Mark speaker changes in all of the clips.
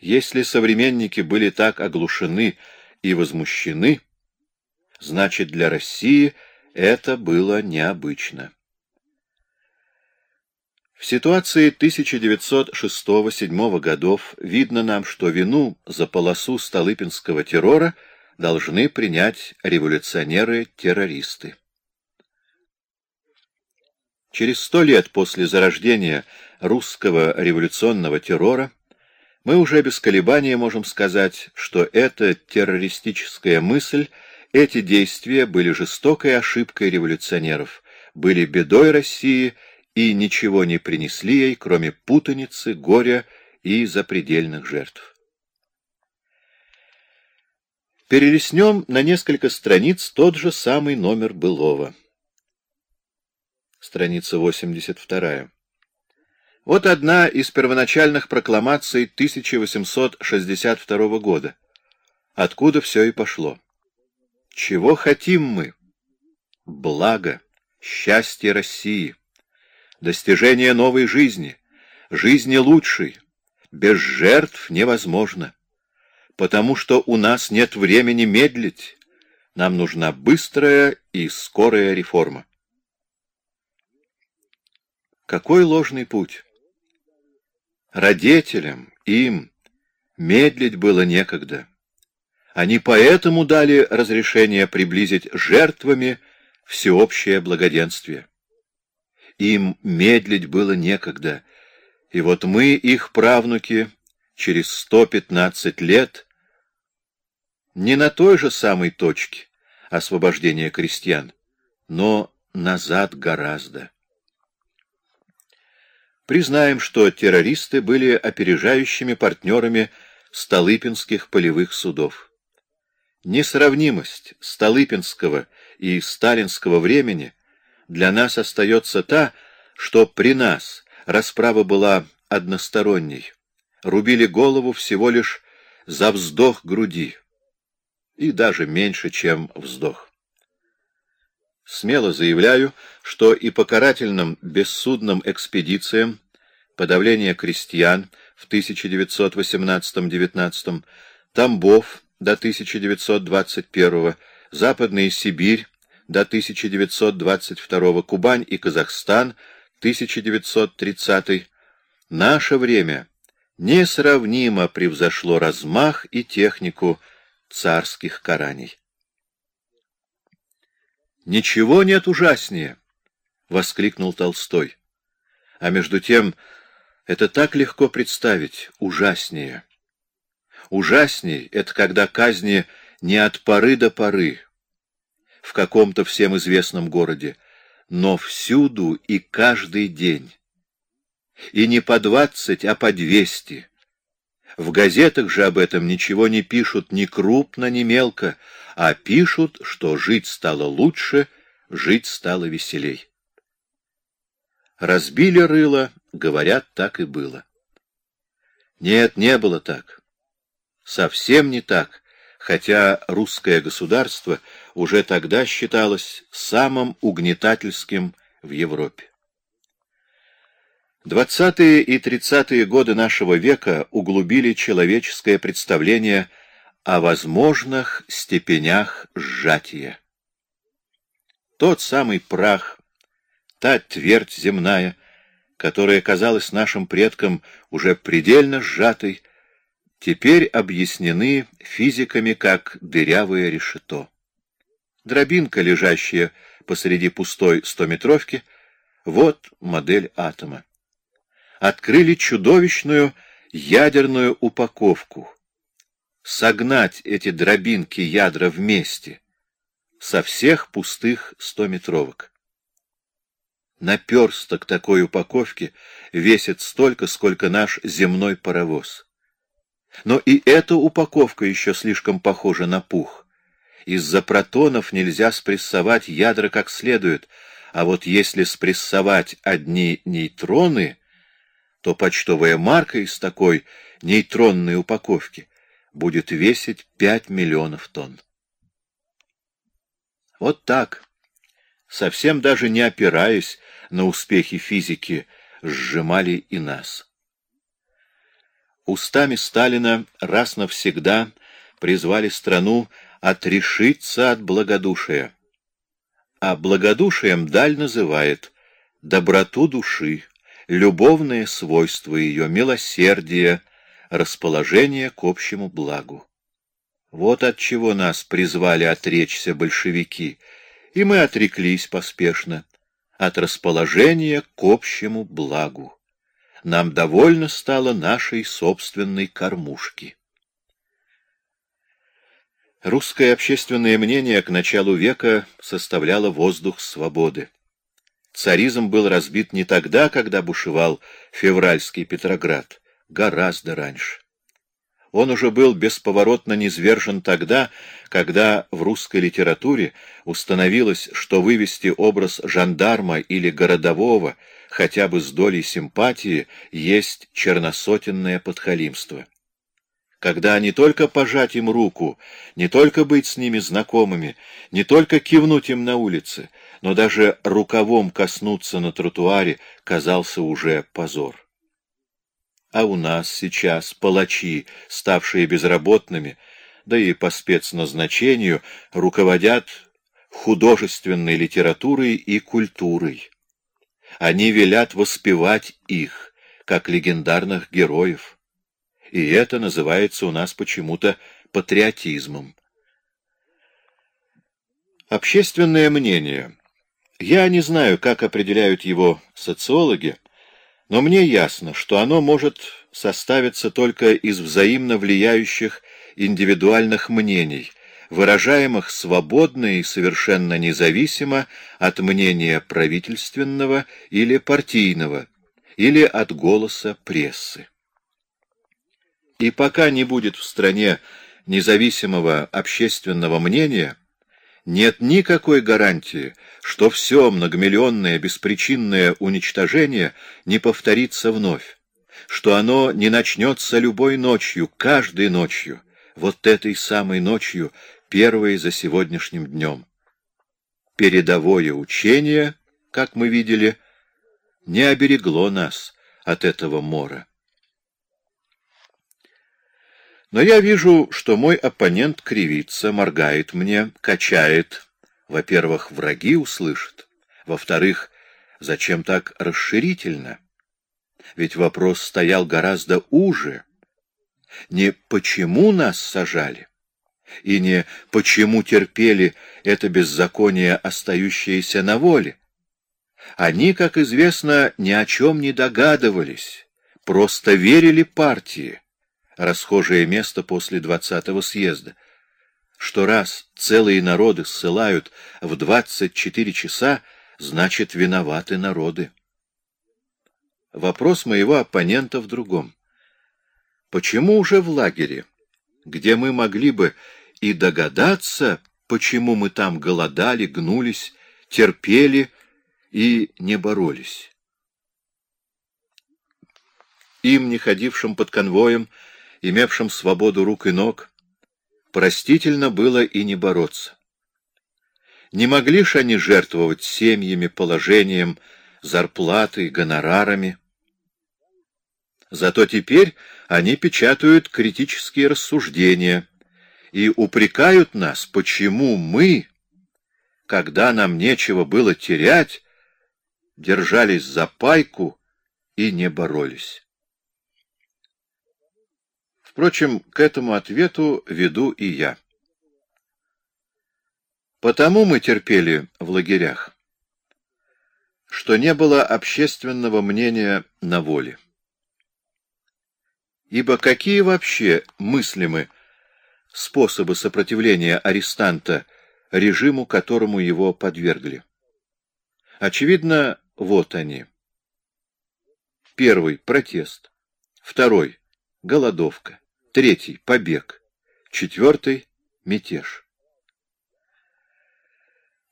Speaker 1: Если современники были так оглушены и возмущены, значит, для России это было необычно. В ситуации 1906-1907 годов видно нам, что вину за полосу Столыпинского террора должны принять революционеры-террористы. Через сто лет после зарождения русского революционного террора мы уже без колебания можем сказать, что эта террористическая мысль, эти действия были жестокой ошибкой революционеров, были бедой России и ничего не принесли ей, кроме путаницы, горя и запредельных жертв. Перелистнем на несколько страниц тот же самый номер былого. Страница 82. Вот одна из первоначальных прокламаций 1862 года, откуда все и пошло. Чего хотим мы? Благо, счастье России, достижение новой жизни, жизни лучшей, без жертв невозможно, потому что у нас нет времени медлить, нам нужна быстрая и скорая реформа. Какой ложный путь! Родителям, им, медлить было некогда. Они поэтому дали разрешение приблизить жертвами всеобщее благоденствие. Им медлить было некогда, и вот мы, их правнуки, через сто пятнадцать лет, не на той же самой точке освобождения крестьян, но назад гораздо. Признаем, что террористы были опережающими партнерами Столыпинских полевых судов. Несравнимость Столыпинского и сталинского времени для нас остается та, что при нас расправа была односторонней, рубили голову всего лишь за вздох груди, и даже меньше, чем вздох. Смело заявляю, что и по карательным бессудным экспедициям подавление крестьян в 1918-19, Тамбов до 1921, Западная Сибирь до 1922, Кубань и Казахстан 1930, наше время несравнимо превзошло размах и технику царских караний. «Ничего нет ужаснее!» — воскликнул Толстой. А между тем, это так легко представить, ужаснее. Ужасней — это когда казни не от поры до поры, в каком-то всем известном городе, но всюду и каждый день. И не по двадцать, а по двести. В газетах же об этом ничего не пишут ни крупно, ни мелко, а пишут, что жить стало лучше, жить стало веселей. Разбили рыло, говорят, так и было. Нет, не было так. Совсем не так, хотя русское государство уже тогда считалось самым угнетательским в Европе. Двадцатые и тридцатые годы нашего века углубили человеческое представление о возможных степенях сжатия. Тот самый прах, та твердь земная, которая казалась нашим предкам уже предельно сжатой, теперь объяснены физиками как дырявое решето. Дробинка, лежащая посреди пустой стометровки, вот модель атома. Открыли чудовищную ядерную упаковку. Согнать эти дробинки ядра вместе со всех пустых стометровок. Наперсток такой упаковки весит столько, сколько наш земной паровоз. Но и эта упаковка еще слишком похожа на пух. Из-за протонов нельзя спрессовать ядра как следует, а вот если спрессовать одни нейтроны, то почтовая марка из такой нейтронной упаковки будет весить 5 миллионов тонн. Вот так, совсем даже не опираясь на успехи физики сжимали и нас. устами Сталина раз навсегда призвали страну отрешиться от благодушия. А благодушием Даль называет доброту души, любовное свойство ее, милосердие, расположение к общему благу. Вот от чего нас призвали отречься большевики, и мы отреклись поспешно от расположения к общему благу. Нам довольно стало нашей собственной кормушки. Русское общественное мнение к началу века составляло воздух свободы. Царизм был разбит не тогда, когда бушевал февральский Петроград, гораздо раньше. Он уже был бесповоротно низвержен тогда, когда в русской литературе установилось, что вывести образ жандарма или городового хотя бы с долей симпатии есть черносотенное подхалимство когда не только пожать им руку, не только быть с ними знакомыми, не только кивнуть им на улице, но даже рукавом коснуться на тротуаре казался уже позор. А у нас сейчас палачи, ставшие безработными, да и по спецназначению, руководят художественной литературой и культурой. Они велят воспевать их, как легендарных героев и это называется у нас почему-то патриотизмом. Общественное мнение. Я не знаю, как определяют его социологи, но мне ясно, что оно может составиться только из взаимно влияющих индивидуальных мнений, выражаемых свободно и совершенно независимо от мнения правительственного или партийного, или от голоса прессы. И пока не будет в стране независимого общественного мнения, нет никакой гарантии, что все многомиллионное беспричинное уничтожение не повторится вновь, что оно не начнется любой ночью, каждой ночью, вот этой самой ночью, первой за сегодняшним днем. Передовое учение, как мы видели, не оберегло нас от этого мора. Но я вижу, что мой оппонент кривится, моргает мне, качает. Во-первых, враги услышат. Во-вторых, зачем так расширительно? Ведь вопрос стоял гораздо уже. Не почему нас сажали, и не почему терпели это беззаконие, остающееся на воле. Они, как известно, ни о чем не догадывались, просто верили партии расхожее место после двадцатого съезда, что раз целые народы ссылают в двадцать четыре часа, значит, виноваты народы. Вопрос моего оппонента в другом. Почему уже в лагере, где мы могли бы и догадаться, почему мы там голодали, гнулись, терпели и не боролись? Им, не ходившим под конвоем, имевшим свободу рук и ног, простительно было и не бороться. Не могли ж они жертвовать семьями, положением, зарплатой, гонорарами. Зато теперь они печатают критические рассуждения и упрекают нас, почему мы, когда нам нечего было терять, держались за пайку и не боролись. Впрочем, к этому ответу веду и я. Потому мы терпели в лагерях, что не было общественного мнения на воле. Ибо какие вообще мыслимы способы сопротивления арестанта режиму, которому его подвергли? Очевидно, вот они. Первый — протест. Второй голодовка, третий — побег, четвертый — мятеж.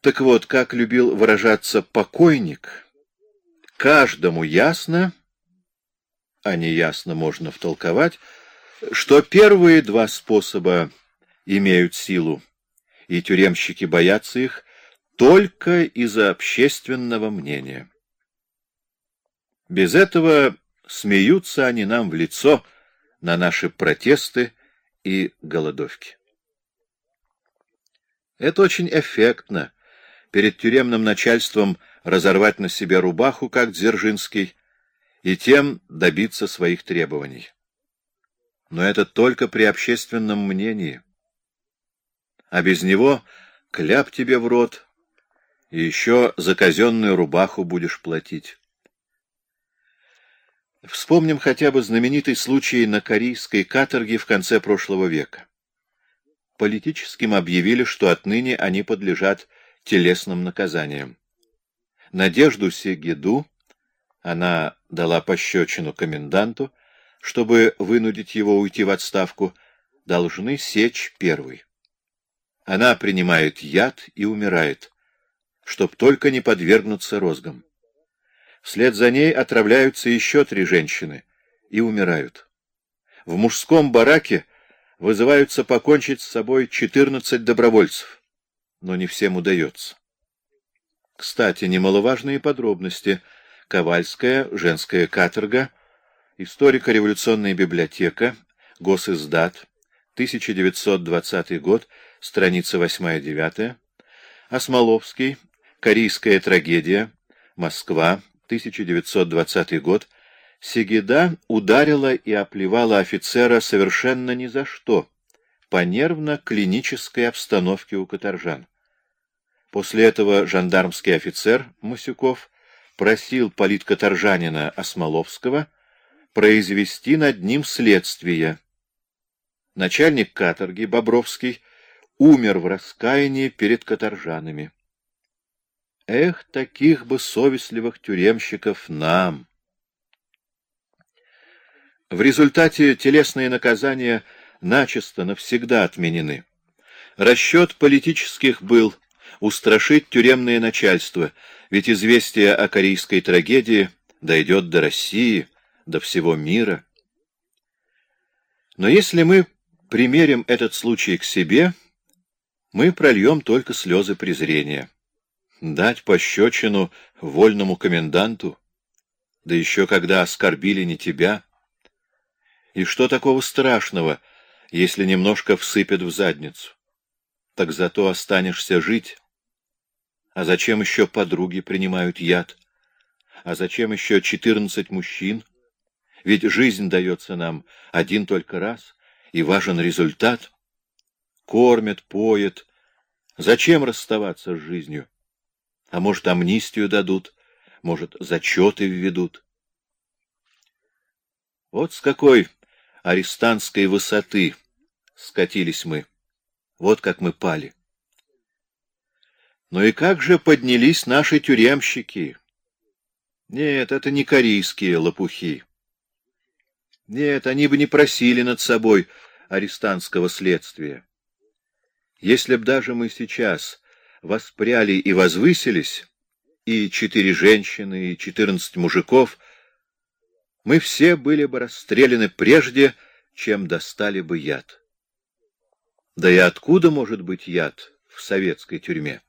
Speaker 1: Так вот, как любил выражаться покойник, каждому ясно, а не ясно можно втолковать, что первые два способа имеют силу, и тюремщики боятся их только из-за общественного мнения. Без этого смеются они нам в лицо — на наши протесты и голодовки. Это очень эффектно. Перед тюремным начальством разорвать на себе рубаху, как Дзержинский, и тем добиться своих требований. Но это только при общественном мнении. А без него кляп тебе в рот, и еще за казенную рубаху будешь платить. Вспомним хотя бы знаменитый случай на корейской каторге в конце прошлого века. Политическим объявили, что отныне они подлежат телесным наказаниям. Надежду Сегеду, она дала пощечину коменданту, чтобы вынудить его уйти в отставку, должны сечь первый. Она принимает яд и умирает, чтоб только не подвергнуться розгам. Вслед за ней отравляются еще три женщины и умирают. В мужском бараке вызываются покончить с собой 14 добровольцев, но не всем удается. Кстати, немаловажные подробности. Ковальская, женская каторга, историко-революционная библиотека, госиздат, 1920 год, страница 8-9, Осмоловский, корейская трагедия, Москва, 1920 год, Сигида ударила и оплевала офицера совершенно ни за что, по нервно-клинической обстановке у каторжан. После этого жандармский офицер Масюков просил политкаторжанина Осмоловского произвести над ним следствие. Начальник каторги Бобровский умер в раскаянии перед каторжанами. Эх, таких бы совестливых тюремщиков нам! В результате телесные наказания начисто навсегда отменены. Расчет политических был устрашить тюремное начальство, ведь известие о корейской трагедии дойдет до России, до всего мира. Но если мы примерим этот случай к себе, мы прольем только слезы презрения. Дать пощечину вольному коменданту, да еще когда оскорбили не тебя. И что такого страшного, если немножко всыпят в задницу? Так зато останешься жить. А зачем еще подруги принимают яд? А зачем еще четырнадцать мужчин? Ведь жизнь дается нам один только раз, и важен результат. Кормят, поят. Зачем расставаться с жизнью? А может, амнистию дадут, может, зачеты введут. Вот с какой арестантской высоты скатились мы. Вот как мы пали. Но и как же поднялись наши тюремщики? Нет, это не корейские лопухи. Нет, они бы не просили над собой арестантского следствия. Если б даже мы сейчас воспряли и возвысились, и четыре женщины, и четырнадцать мужиков, мы все были бы расстреляны прежде, чем достали бы яд. Да и откуда может быть яд в советской тюрьме?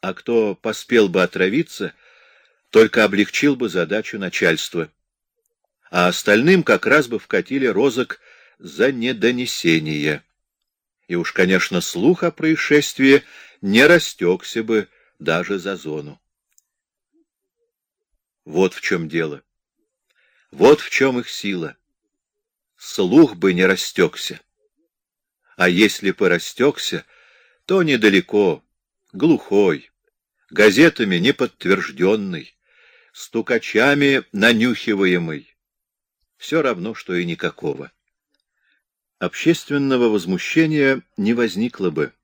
Speaker 1: А кто поспел бы отравиться, только облегчил бы задачу начальства. А остальным как раз бы вкатили розок за недонесение. И уж, конечно, слух о происшествии не растекся бы даже за зону. Вот в чем дело. Вот в чем их сила. Слух бы не растекся. А если бы растекся, то недалеко, глухой, газетами неподтвержденный, стукачами нанюхиваемый. Все равно, что и никакого. Общественного возмущения не возникло бы.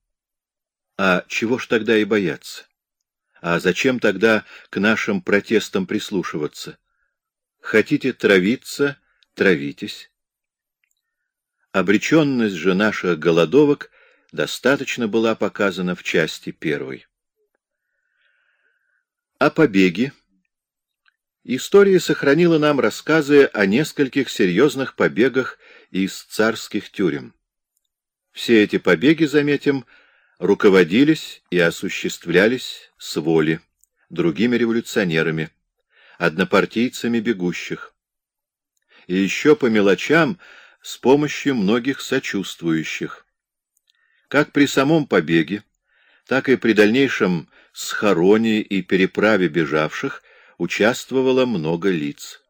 Speaker 1: А чего ж тогда и бояться? А зачем тогда к нашим протестам прислушиваться? Хотите травиться — травитесь. Обреченность же наших голодовок достаточно была показана в части первой. О побеге. История сохранила нам рассказы о нескольких серьезных побегах из царских тюрем. Все эти побеги, заметим, руководились и осуществлялись с воли другими революционерами, однопартийцами бегущих. и еще по мелочам с помощью многих сочувствующих. Как при самом побеге, так и при дальнейшем схороне и переправе бежавших участвовало много лиц.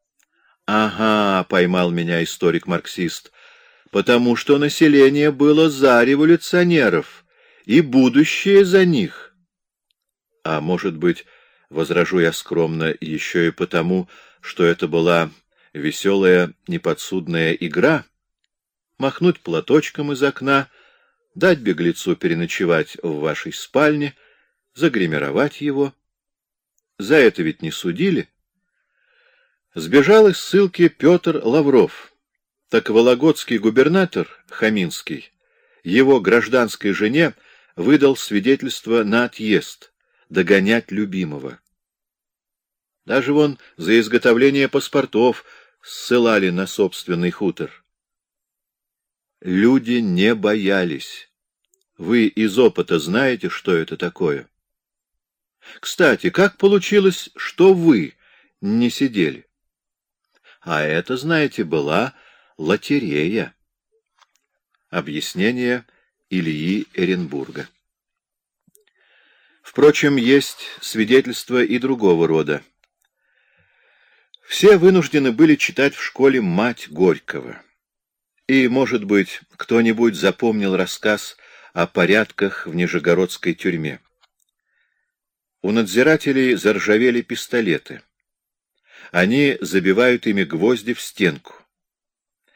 Speaker 1: «Ага», — поймал меня историк-марксист, — «потому что население было за революционеров, и будущее за них». А может быть, возражу я скромно, еще и потому, что это была веселая неподсудная игра, махнуть платочком из окна, дать беглецу переночевать в вашей спальне, загримировать его. За это ведь не судили. Сбежал из ссылки Петр Лавров. Так вологодский губернатор Хаминский его гражданской жене выдал свидетельство на отъезд, догонять любимого. Даже вон за изготовление паспортов ссылали на собственный хутор. Люди не боялись. Вы из опыта знаете, что это такое? Кстати, как получилось, что вы не сидели? А это, знаете, была лотерея. Объяснение Ильи Эренбурга. Впрочем, есть свидетельства и другого рода. Все вынуждены были читать в школе «Мать Горького». И, может быть, кто-нибудь запомнил рассказ о порядках в Нижегородской тюрьме. У надзирателей заржавели пистолеты. Они забивают ими гвозди в стенку.